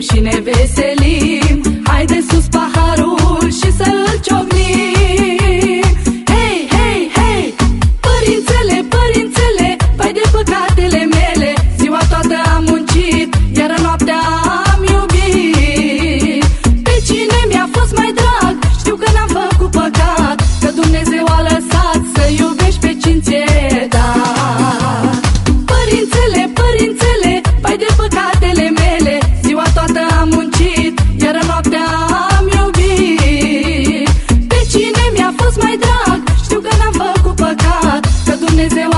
și ne veselim is it